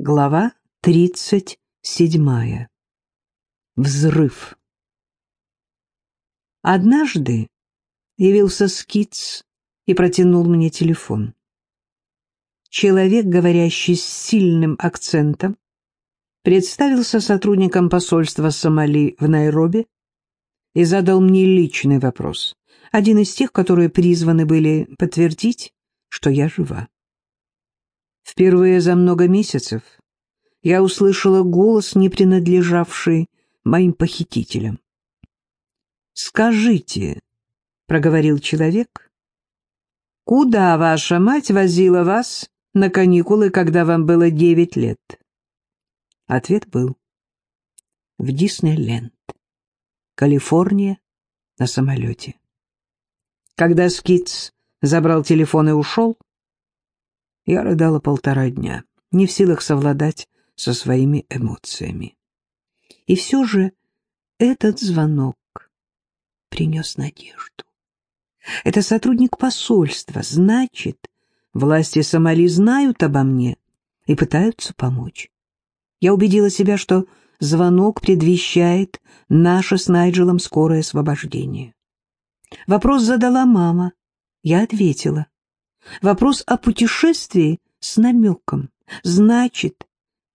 Глава тридцать седьмая. Взрыв. Однажды явился Скиц и протянул мне телефон. Человек, говорящий с сильным акцентом, представился сотрудником посольства Сомали в Найроби и задал мне личный вопрос, один из тех, которые призваны были подтвердить, что я жива. Впервые за много месяцев я услышала голос, не принадлежавший моим похитителям. «Скажите», — проговорил человек, — «куда ваша мать возила вас на каникулы, когда вам было девять лет?» Ответ был «В Диснейленд, Калифорния, на самолете». Когда Скитс забрал телефон и ушел, я рыдала полтора дня, не в силах совладать со своими эмоциями. И все же этот звонок принес надежду. Это сотрудник посольства, значит, власти Сомали знают обо мне и пытаются помочь. Я убедила себя, что звонок предвещает наше с Найджелом скорое освобождение. Вопрос задала мама. Я ответила. Вопрос о путешествии с намеком. Значит,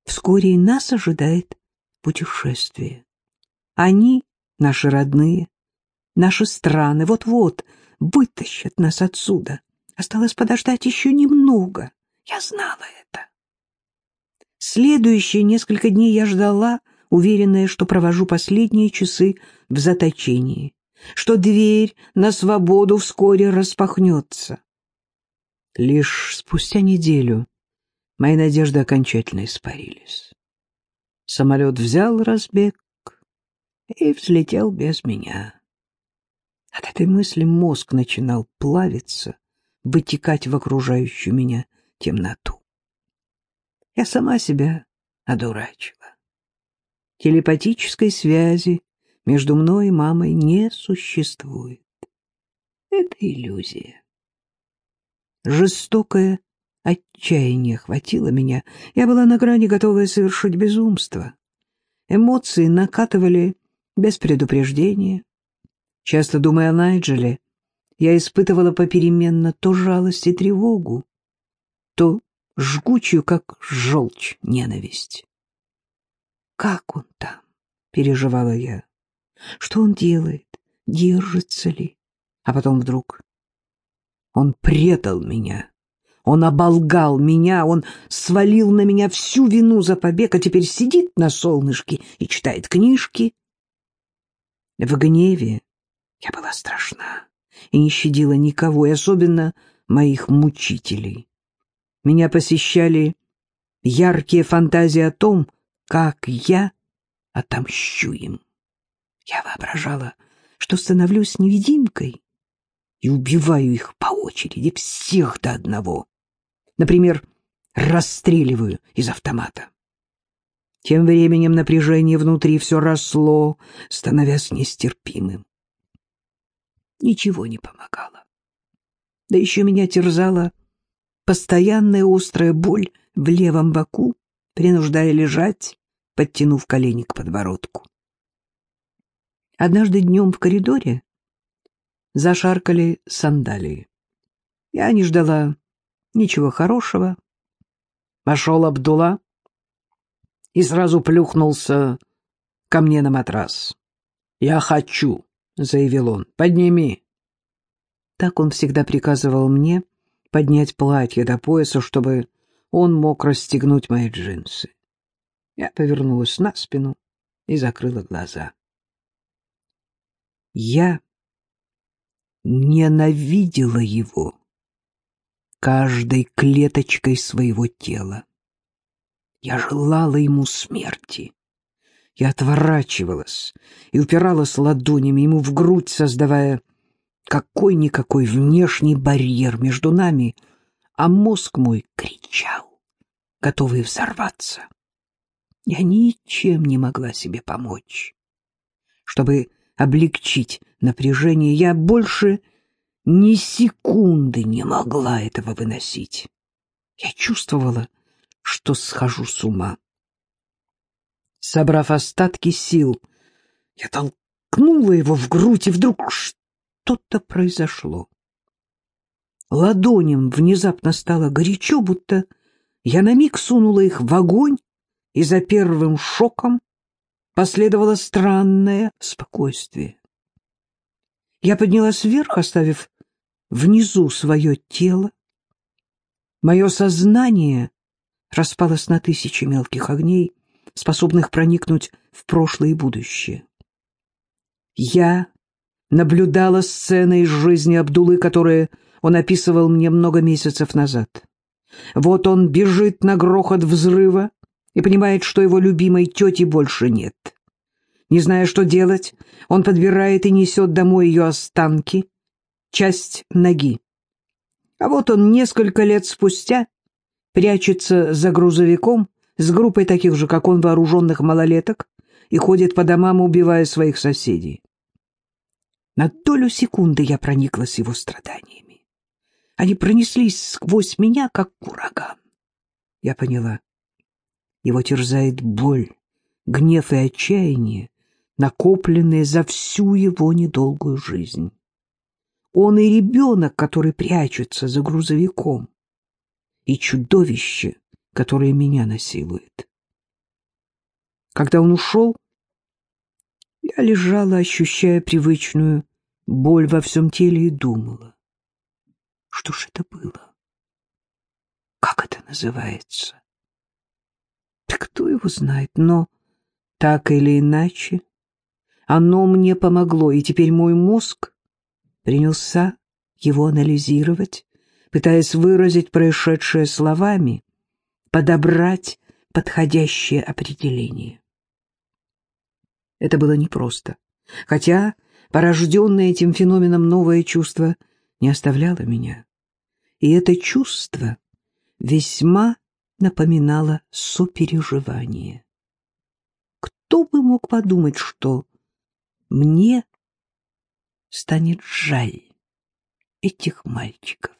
вскоре и нас ожидает путешествие. Они, наши родные, наши страны, вот-вот вытащат нас отсюда. Осталось подождать еще немного. Я знала это. Следующие несколько дней я ждала, уверенная, что провожу последние часы в заточении, что дверь на свободу вскоре распахнется. Лишь спустя неделю мои надежды окончательно испарились. Самолет взял разбег и взлетел без меня. От этой мысли мозг начинал плавиться, вытекать в окружающую меня темноту. Я сама себя одурачила. Телепатической связи между мной и мамой не существует. Это иллюзия. Жестокое отчаяние охватило меня. Я была на грани, готовая совершить безумство. Эмоции накатывали без предупреждения. Часто думая о Найджеле, я испытывала попеременно то жалость и тревогу, то жгучую, как желчь, ненависть. «Как он там?» — переживала я. «Что он делает? Держится ли?» А потом вдруг он предал меня. Он оболгал меня, он свалил на меня всю вину за побег, а теперь сидит на солнышке и читает книжки. В гневе я была страшна и не щадила никого, и особенно моих мучителей. Меня посещали яркие фантазии о том, как я отомщу им. Я воображала, что становлюсь невидимкой, и убиваю их по очереди, всех до одного. Например, расстреливаю из автомата. Тем временем напряжение внутри все росло, становясь нестерпимым. Ничего не помогало. Да еще меня терзала постоянная острая боль в левом боку, принуждая лежать, подтянув колени к подбородку. Однажды днем в коридоре зашаркали сандалии. Я не ждала ничего хорошего. Вошел Абдула и сразу плюхнулся ко мне на матрас. «Я хочу», — заявил он, — «подними». Так он всегда приказывал мне поднять платье до пояса, чтобы он мог расстегнуть мои джинсы. Я повернулась на спину и закрыла глаза. Я ненавидела его каждой клеточкой своего тела. Я желала ему смерти. Я отворачивалась и упиралась ладонями ему в грудь, создавая какой-никакой внешний барьер между нами, а мозг мой кричал, готовый взорваться. Я ничем не могла себе помочь. Чтобы облегчить напряжение, я больше ни секунды не могла этого выносить. Я чувствовала, что схожу с ума. Собрав остатки сил, я толкнула его в грудь, и вдруг что-то произошло. Ладоням внезапно стало горячо, будто я на миг сунула их в огонь, и за первым шоком последовало странное спокойствие. Я поднялась вверх, оставив внизу свое тело. Мое сознание распалось на тысячи мелких огней, способных проникнуть в прошлое и будущее. Я наблюдала сцены из жизни Абдулы, которые он описывал мне много месяцев назад. Вот он бежит на грохот взрыва и понимает, что его любимой тети больше нет. Не зная, что делать, он подбирает и несет домой ее останки, часть ноги. А вот он несколько лет спустя прячется за грузовиком с группой таких же, как он, вооруженных малолеток и ходит по домам, убивая своих соседей. На долю секунды я прониклась его страданиями. Они пронеслись сквозь меня, как ураган. Я поняла. Его терзает боль, гнев и отчаяние, накопленные за всю его недолгую жизнь. Он и ребенок, который прячется за грузовиком, и чудовище, которое меня насилует. Когда он ушел, я лежала, ощущая привычную боль во всем теле и думала. Что ж это было? Как это называется? Да кто его знает, но так или иначе оно мне помогло, и теперь мой мозг принялся его анализировать, пытаясь выразить происшедшее словами, подобрать подходящее определение. Это было непросто, хотя порожденное этим феноменом новое чувство не оставляло меня. И это чувство весьма напоминало сопереживание. Кто бы мог подумать, что мне станет жаль этих мальчиков?